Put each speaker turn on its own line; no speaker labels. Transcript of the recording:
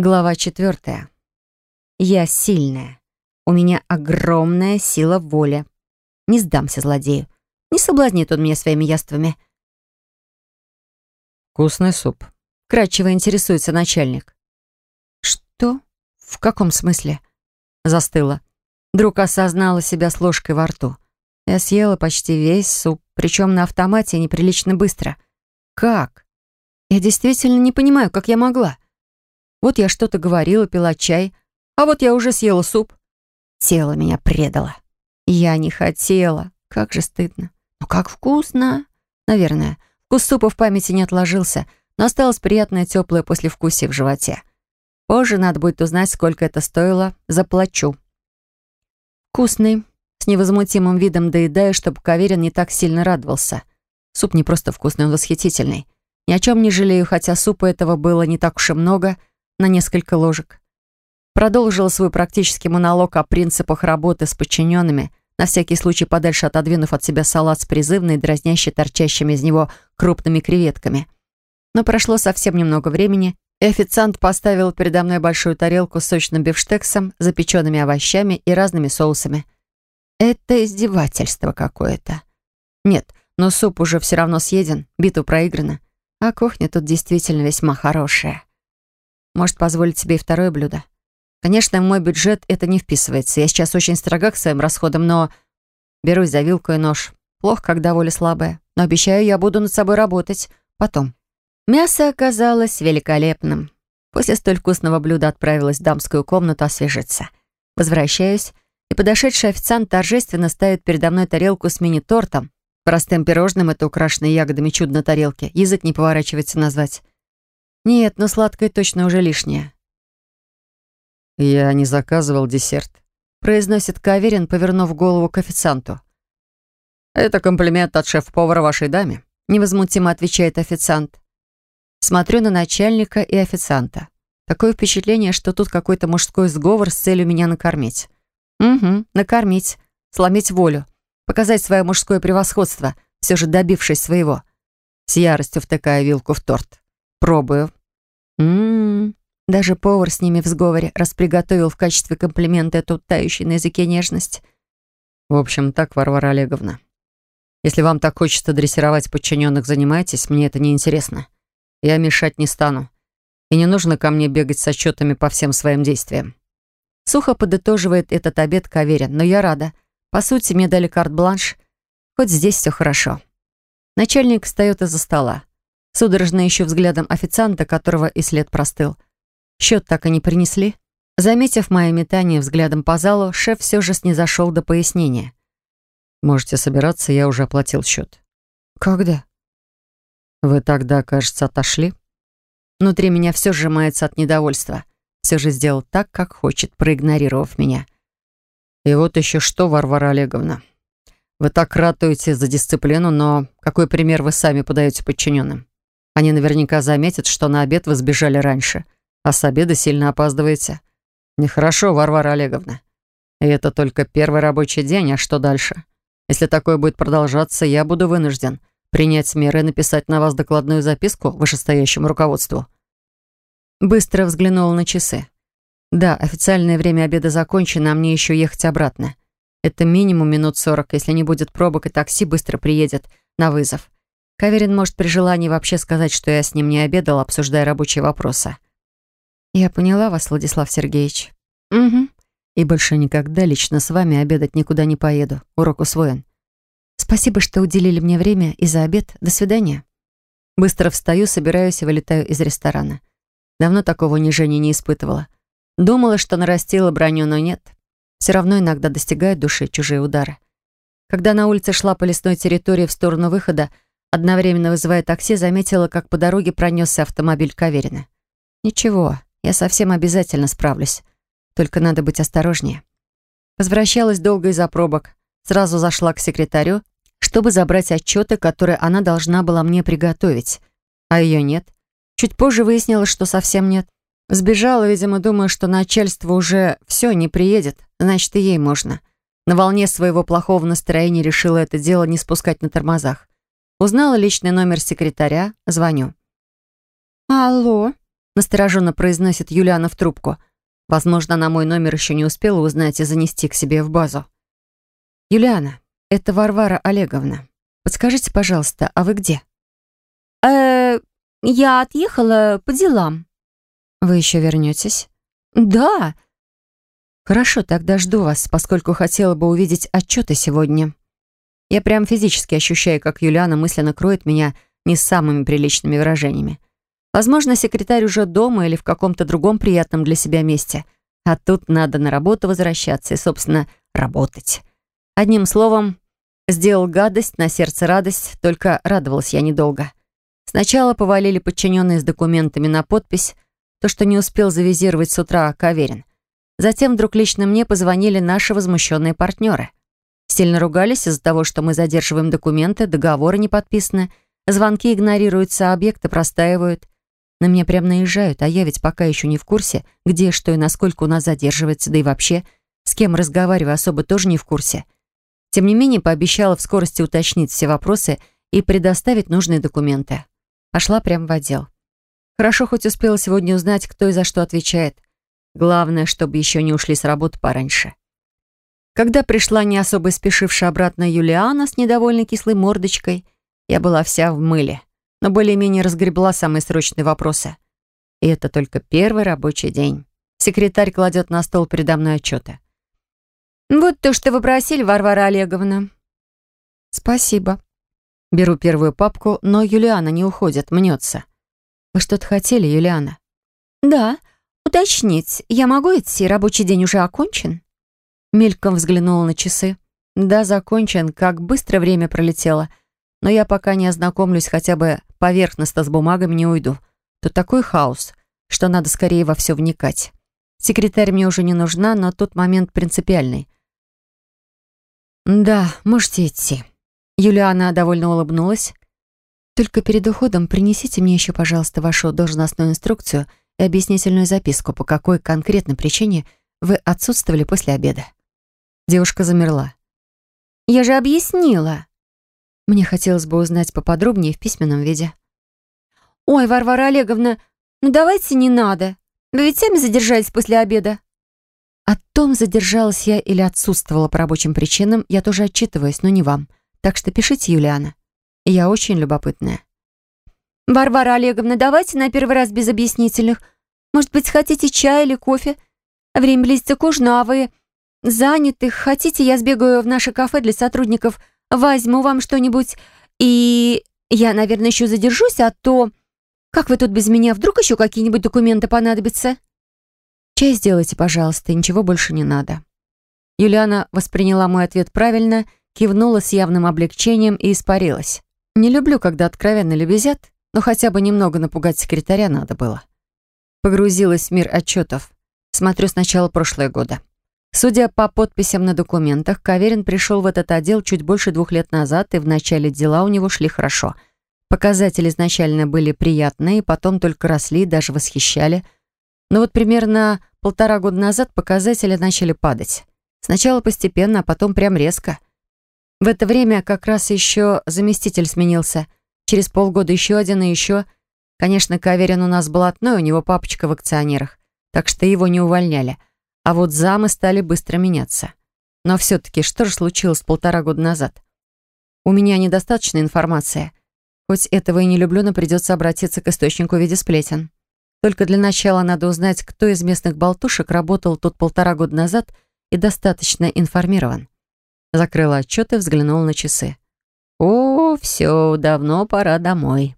Глава четвертая. Я сильная. У меня огромная сила воли. Не сдамся злодею. Не соблазнит он меня своими яствами.
«Вкусный суп», —
кратчево интересуется начальник. «Что? В каком смысле?» Застыла. Вдруг осознала себя с ложкой во рту. Я съела почти весь суп, причем на автомате неприлично быстро. Как? Я действительно не понимаю, как я могла. Вот я что-то говорила, пила чай, а вот я уже съела суп. Тело меня предало. Я не хотела. Как же стыдно. Но как вкусно. Наверное. Вкус супа в памяти не отложился, но осталось приятное теплое послевкусие в животе. Позже надо будет узнать, сколько это стоило. Заплачу. Вкусный. С невозмутимым видом доедаю, чтобы Каверин не так сильно радовался. Суп не просто вкусный, он восхитительный. Ни о чем не жалею, хотя супа этого было не так уж и много, на несколько ложек. Продолжила свой практический монолог о принципах работы с подчиненными, на всякий случай подальше отодвинув от себя салат с призывной, дразнящей торчащими из него крупными креветками. Но прошло совсем немного времени, и официант поставил передо мной большую тарелку с сочным бифштексом, запеченными овощами и разными соусами. Это издевательство какое-то. Нет, но суп уже все равно съеден, битва проиграна. А кухня тут действительно весьма хорошая. Может позволить себе и второе блюдо. Конечно, в мой бюджет это не вписывается. Я сейчас очень строга к своим расходам, но... Берусь за вилку и нож. Плохо, когда воля слабая. Но обещаю, я буду над собой работать. Потом. Мясо оказалось великолепным. После столь вкусного блюда отправилась в дамскую комнату освежиться. Возвращаюсь, и подошедший официант торжественно ставит передо мной тарелку с мини-тортом. Простым пирожным это украшенное ягодами чудо на тарелке. Язык не поворачивается назвать. Нет, но сладкое точно уже лишнее.
«Я не заказывал десерт», —
произносит Каверин, повернув голову к официанту.
«Это комплимент от шеф-повара вашей даме», —
невозмутимо отвечает официант. Смотрю на начальника и официанта. Такое впечатление, что тут какой-то мужской сговор с целью меня накормить. Угу, накормить, сломить волю, показать свое мужское превосходство, все же добившись своего. С яростью втыкая вилку в торт. Пробую. Ммм, даже повар с ними в сговоре раз приготовил в качестве комплимента эту тающую на языке нежность.
В общем, так, Варвара Олеговна. Если вам так хочется дрессировать подчиненных, занимайтесь, мне это не интересно. Я мешать не стану. И не нужно ко мне бегать с отчетами по всем своим действиям.
Сухо подытоживает этот обед Каверин, но я рада. По сути, мне дали карт-бланш. Хоть здесь все хорошо. Начальник встает из-за стола. Судорожно ищу взглядом официанта, которого и след простыл. Счет так и не принесли. Заметив мое метание взглядом по залу, шеф все же снизошел до пояснения.
«Можете собираться, я уже оплатил счет».
«Когда?»
«Вы тогда, кажется, отошли?»
Внутри меня все сжимается от недовольства. Все же сделал так, как хочет, проигнорировав меня.
«И вот еще что, Варвара Олеговна. Вы так ратуете за дисциплину, но какой пример вы сами подаете подчиненным? Они наверняка заметят, что на обед вы сбежали раньше» а с обеда сильно опаздываете. Нехорошо, Варвара Олеговна. И это только первый рабочий день, а что дальше? Если такое будет продолжаться, я буду вынужден принять меры и написать на вас докладную записку вышестоящему руководству».
Быстро взглянула на часы. «Да, официальное время обеда закончено, а мне еще ехать обратно. Это минимум минут сорок. Если не будет пробок и такси быстро приедет на вызов. Каверин может при желании вообще сказать, что я с ним не обедал, обсуждая рабочие вопросы. «Я поняла вас, Владислав Сергеевич». «Угу. И больше никогда лично с вами обедать никуда не поеду. Урок усвоен. Спасибо, что уделили мне время и за обед. До свидания». Быстро встаю, собираюсь и вылетаю из ресторана. Давно такого унижения не испытывала. Думала, что нарастила броню, но нет. Все равно иногда достигают души чужие удары. Когда на улице шла по лесной территории в сторону выхода, одновременно вызывая такси, заметила, как по дороге пронесся автомобиль Каверина. Ничего, я совсем обязательно справлюсь. Только надо быть осторожнее. Возвращалась долго из-за пробок. Сразу зашла к секретарю, чтобы забрать отчеты, которые она должна была мне приготовить. А ее нет. Чуть позже выяснилось, что совсем нет. Сбежала, видимо, думая, что начальство уже все не приедет, значит, и ей можно. На волне своего плохого настроения решила это дело не спускать на тормозах. Узнала личный номер секретаря, звоню. «Алло», настороженно произносит Юлиана в трубку. Возможно, она мой номер еще не успела узнать и занести к себе в базу. «Юлиана, это Варвара Олеговна. Подскажите, пожалуйста, а вы где?»
«Э, я отъехала по делам».
«Вы еще вернетесь?»
«Да».
«Хорошо, тогда жду вас, поскольку хотела бы увидеть отчеты сегодня». Я прям физически ощущаю, как Юлиана мысленно кроет меня не самыми приличными выражениями. Возможно, секретарь уже дома или в каком-то другом приятном для себя месте. А тут надо на работу возвращаться и, собственно, работать. Одним словом, сделал гадость, на сердце радость, только радовалась я недолго. Сначала повалили подчиненные с документами на подпись, то, что не успел завизировать с утра Каверин. Затем вдруг лично мне позвонили наши возмущенные партнеры. Сильно ругались из-за того, что мы задерживаем документы, договоры не подписаны, звонки игнорируются, объекты простаивают. На меня прям наезжают, а я ведь пока еще не в курсе, где, что и насколько у нас задерживается, да и вообще, с кем разговариваю, особо тоже не в курсе. Тем не менее, пообещала в скорости уточнить все вопросы и предоставить нужные документы. Пошла прямо в отдел. Хорошо хоть успела сегодня узнать, кто и за что отвечает. Главное, чтобы еще не ушли с работы пораньше. Когда пришла не особо спешившая обратно Юлиана с недовольной кислой мордочкой, я была вся в мыле но более-менее разгребла самые срочные вопросы. И это только первый рабочий день. Секретарь кладет на стол передо мной отчеты.
«Вот то, что вы просили, Варвара Олеговна».
«Спасибо». Беру первую папку, но Юлиана не уходит, мнется. «Вы что-то хотели, Юлиана?»
«Да. Уточнить, я могу идти? Рабочий день уже окончен?»
Мельком взглянула на часы. «Да, закончен. Как быстро время пролетело. Но я пока не ознакомлюсь хотя бы поверхностно с бумагами, не уйду. Тут такой хаос, что надо скорее во все вникать. Секретарь мне уже не нужна, но тут момент принципиальный. «Да, можете идти». Юлиана довольно улыбнулась. «Только перед уходом принесите мне еще, пожалуйста, вашу должностную инструкцию и объяснительную записку, по какой конкретной причине вы отсутствовали после обеда». Девушка замерла.
«Я же объяснила».
Мне хотелось бы узнать поподробнее в письменном виде.
«Ой, Варвара Олеговна, ну давайте не надо. Вы ведь сами задержались после обеда».
О том, задержалась я или отсутствовала по рабочим причинам, я тоже отчитываюсь, но не вам. Так что пишите, Юлиана. Я очень любопытная.
«Варвара Олеговна, давайте на первый раз без объяснительных. Может быть, хотите чай или кофе? Время близится к ужину, а вы заняты. Хотите, я сбегаю в наше кафе для сотрудников возьму вам что-нибудь, и я, наверное, еще задержусь, а то... Как вы тут без меня? Вдруг еще какие-нибудь документы понадобятся?»
«Чай сделайте, пожалуйста, ничего больше не надо». Юлиана восприняла мой ответ правильно, кивнула с явным облегчением и испарилась. Не люблю, когда откровенно лебезят, но хотя бы немного напугать секретаря надо было. Погрузилась в мир отчетов. Смотрю с начала прошлого года. Судя по подписям на документах, Каверин пришел в этот отдел чуть больше двух лет назад, и вначале дела у него шли хорошо. Показатели изначально были приятные, потом только росли, даже восхищали. Но вот примерно полтора года назад показатели начали падать. Сначала постепенно, а потом прям резко. В это время как раз еще заместитель сменился. Через полгода еще один и еще. Конечно, Каверин у нас блатной, у него папочка в акционерах, так что его не увольняли. А вот замы стали быстро меняться. Но все-таки что же случилось полтора года назад? У меня недостаточно информации. Хоть этого и не люблю, но придется обратиться к источнику в виде сплетен. Только для начала надо узнать, кто из местных болтушек работал тут полтора года назад и достаточно информирован. Закрыла отчет и взглянула на часы. «О, все, давно пора домой».